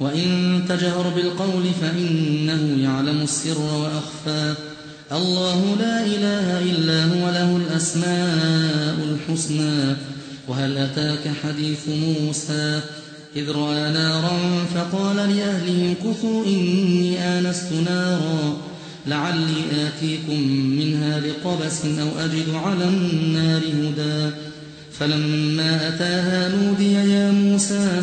وإن تجهر بالقول فإنه يعلم السر وأخفى. الله لا إله إلا هو له الأسماء الحسنى. وهل أتاك حديث موسى؟ إذ رأى نارا فقال لأهلهم كثوا إني آنست نارا. لعلي آتيكم منها بقبس أو أجد على النار هدى. فلما أتاها نودي يا موسى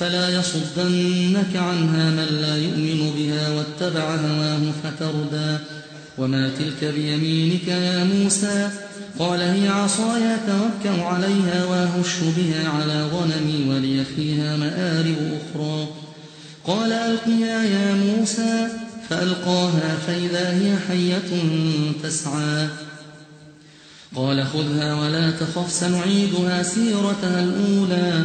فلا يصدنك عنها من لا يؤمن بها واتبع هواه فتردى. وما تلك بيمينك يا موسى؟ قال هي عصاي توكل عليها وأهش بها على غنمي ولي فيها مآرب أخرى. قال ألقيا يا موسى فألقاها فإذا هي حية تسعى. قال خذها ولا تخف سنعيدها سيرتها الأولى.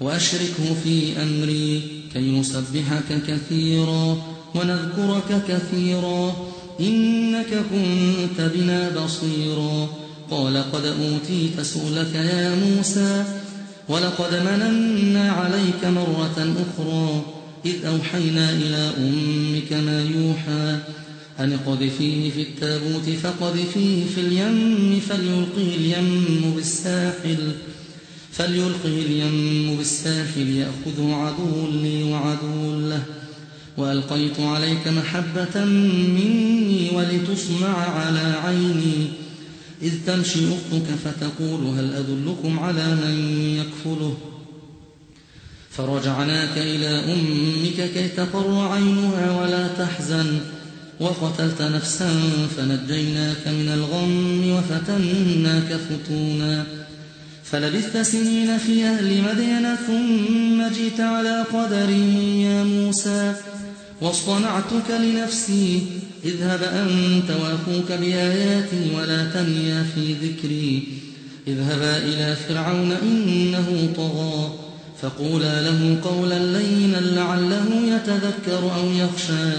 وأشركه في أمري كي نسبحك كثيرا ونذكرك كثيرا إنك كنت بنا بصيرا قال قد أوتيت سؤلك يا موسى ولقد مننا عليك مرة أخرى إذ أوحينا إلى أمك ما يوحى أن اقذفيه في التابوت فقذفيه في اليم فليلقه اليم بالساحل فليلقه اليم بالساحل يأخذه عدو لي وعدو له. وألقيت عليك محبة مني ولتصنع على عيني. إذ تمشي أختك فتقول هل أدلكم على من يكفله؟ فرجعناك إلى أمك كي تقر عينها ولا تحزن. وقتلت نفسا فنجيناك من الغم وفتناك فتونا. فلبثت سنين في أهل مدين ثم جئت على قدر يا موسى واصطنعتك لنفسي اذهب أنت وأخوك بآياتي ولا تنيا في ذكري اذهبا إلى فرعون إنه طغى فقولا له قولا لينا لعله يتذكر أو يخشى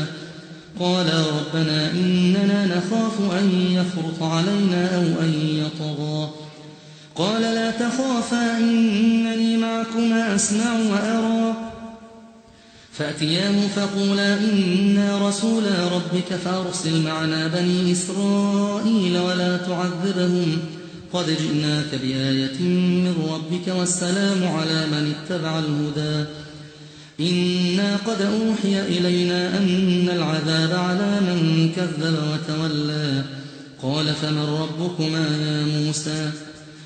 قالا ربنا إننا نخاف أن يفرط علينا أو أن يطغى. قال لا تخافا إنني معكما أسمع وأرى. فأتياه فقولا إنا رسولا ربك فأرسل معنا بني إسرائيل ولا تعذبهم. قد جئناك بآية من ربك والسلام على من اتبع الهدى. إنا قد أوحي إلينا أن العذاب على من كذب وتولى. قال فمن ربكما يا موسى؟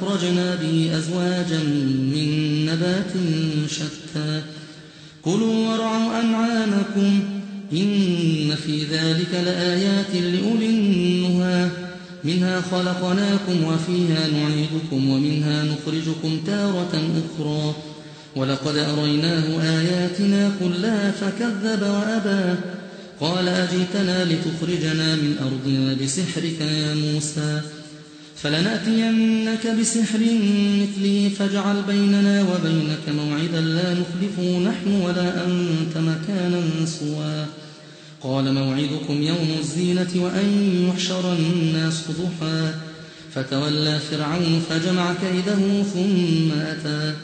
فأخرجنا به أزواجا من نبات شتى. كلوا وارعوا أنعامكم إن في ذلك لآيات لأولي النهى. منها خلقناكم وفيها نعيدكم ومنها نخرجكم تارة أخرى. ولقد أريناه آياتنا كلها فكذب وأبى. قال أجئتنا لتخرجنا من أرضنا بسحرك يا موسى. فلنأتينك بسحر مثلي فاجعل بيننا وبينك موعدا لا نخلفه نحن ولا أنت مكانا سوى. قال موعدكم يوم الزينة وأن يحشر الناس ضحى. فتولى فرعون فجمع كيده ثم أتى.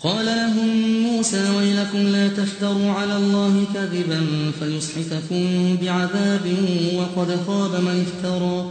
قال لهم موسى ويلكم لا تفتروا على الله كذبا فيسحتكم بعذاب وقد خاب من افترى.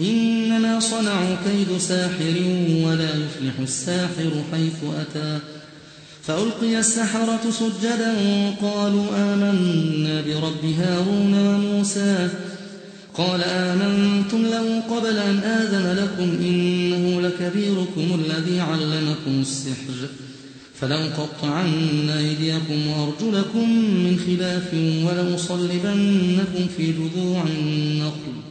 إنما صنعوا كيد ساحر ولا يفلح الساحر حيث أتى. فألقي السحرة سجدا قالوا آمنا برب هارون وموسى. قال آمنتم له قبل أن آذن لكم إنه لكبيركم الذي علمكم السحر. فلنقطعن أيديكم وأرجلكم من خلاف ولأصلبنكم في جذوع النخل.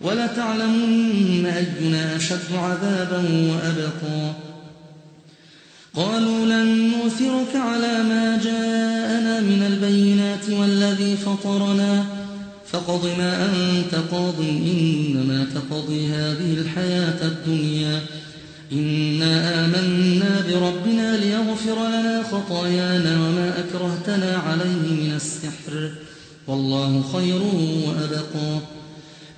ولتعلمن أينا أشد عذابا وأبقى. قالوا لن نؤثرك على ما جاءنا من البينات والذي فطرنا. فقض ما أنت قاض إنما تقضي هذه الحياة الدنيا. إنا آمنا بربنا ليغفر لنا خطايانا وما أكرهتنا عليه من السحر. والله خير وأبقى.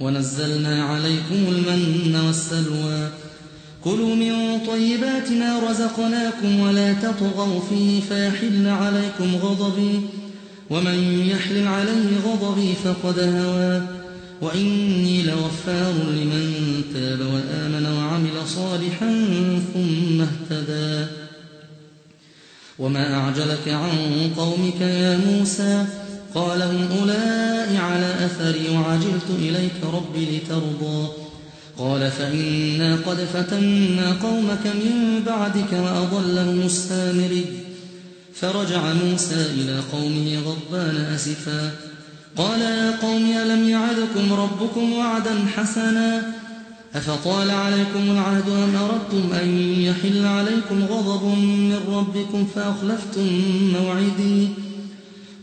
ونزلنا عليكم المن والسلوى. كلوا من طيبات ما رزقناكم ولا تطغوا فيه فيحل عليكم غضبي. ومن يحلل عليه غضبي فقد هوى. وإني لغفار لمن تاب وآمن وعمل صالحا ثم اهتدى. وما أعجلك عن قومك يا موسى قال هم أولئك على أثري وعجلت إليك ربي لترضى. قال فإنا قد فتنا قومك من بعدك وأضلهم السامري فرجع موسى إلى قومه غضبان أسفا. قال يا قوم ألم يعدكم ربكم وعدا حسنا؟ أفطال عليكم العهد أم أردتم أن يحل عليكم غضب من ربكم فأخلفتم موعدي؟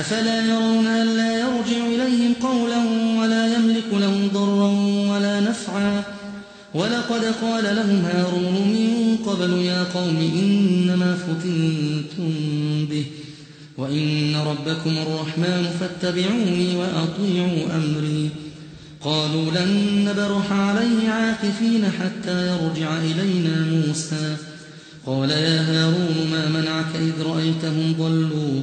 أفلا يرون ألا يرجع إليهم قولا ولا يملك لهم ضرا ولا نفعا؟ ولقد قال لهم هارون من قبل يا قوم إنما فتنتم به وإن ربكم الرحمن فاتبعوني وأطيعوا أمري. قالوا لن نبرح عليه عاكفين حتى يرجع إلينا موسى. قال يا هارون ما منعك إذ رأيتهم ضلوا؟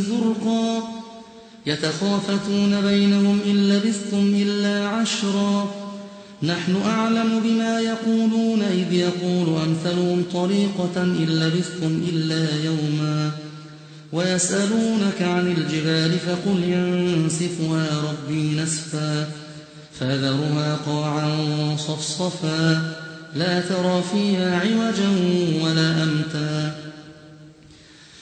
يتخافتون بينهم إن لبثتم إلا عشرا. نحن أعلم بما يقولون إذ يقول أمثلهم طريقة إن لبثتم إلا يوما ويسألونك عن الجبال فقل ينسفها ربي نسفا فذرها قاعا صفصفا لا ترى فيها عوجا ولا أمتا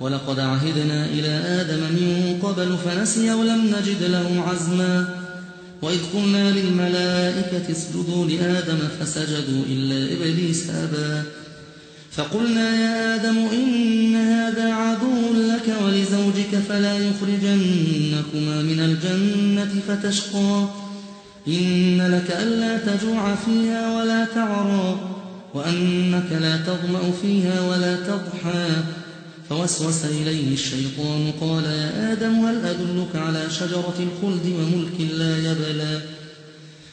ولقد عهدنا إلى آدم من قبل فنسي ولم نجد له عزما. وإذ قلنا للملائكة اسجدوا لآدم فسجدوا إلا إبليس أبى. فقلنا يا آدم إن هذا عدو لك ولزوجك فلا يخرجنكما من الجنة فتشقى. إن لك ألا تجوع فيها ولا تعرى وأنك لا تظمأ فيها ولا تضحى. فوسوس إليه الشيطان قال يا آدم هل أدلك على شجرة الخلد وملك لا يبلى؟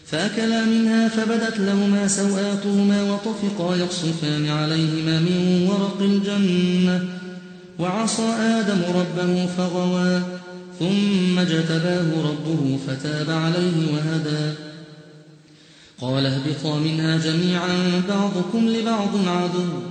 فأكلا منها فبدت لهما سوآتهما وطفقا يقصفان عليهما من ورق الجنة. وعصى آدم ربه فغوى ثم اجتباه ربه فتاب عليه وهدى. قال اهبطا منها جميعا بعضكم لبعض عدو.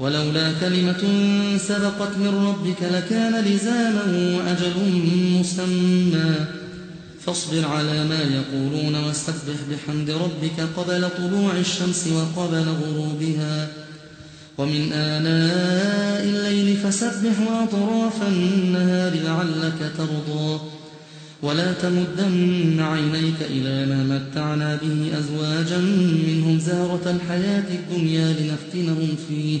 ولولا كلمة سبقت من ربك لكان لزاما وأجل مسمى فاصبر على ما يقولون واستسبح بحمد ربك قبل طلوع الشمس وقبل غروبها. ومن آناء الليل فسبح وأطراف النهار لعلك ترضى. ولا تمدن عينيك إلى ما متعنا به أزواجا منهم زارة الحياة الدنيا لنفتنهم فيه.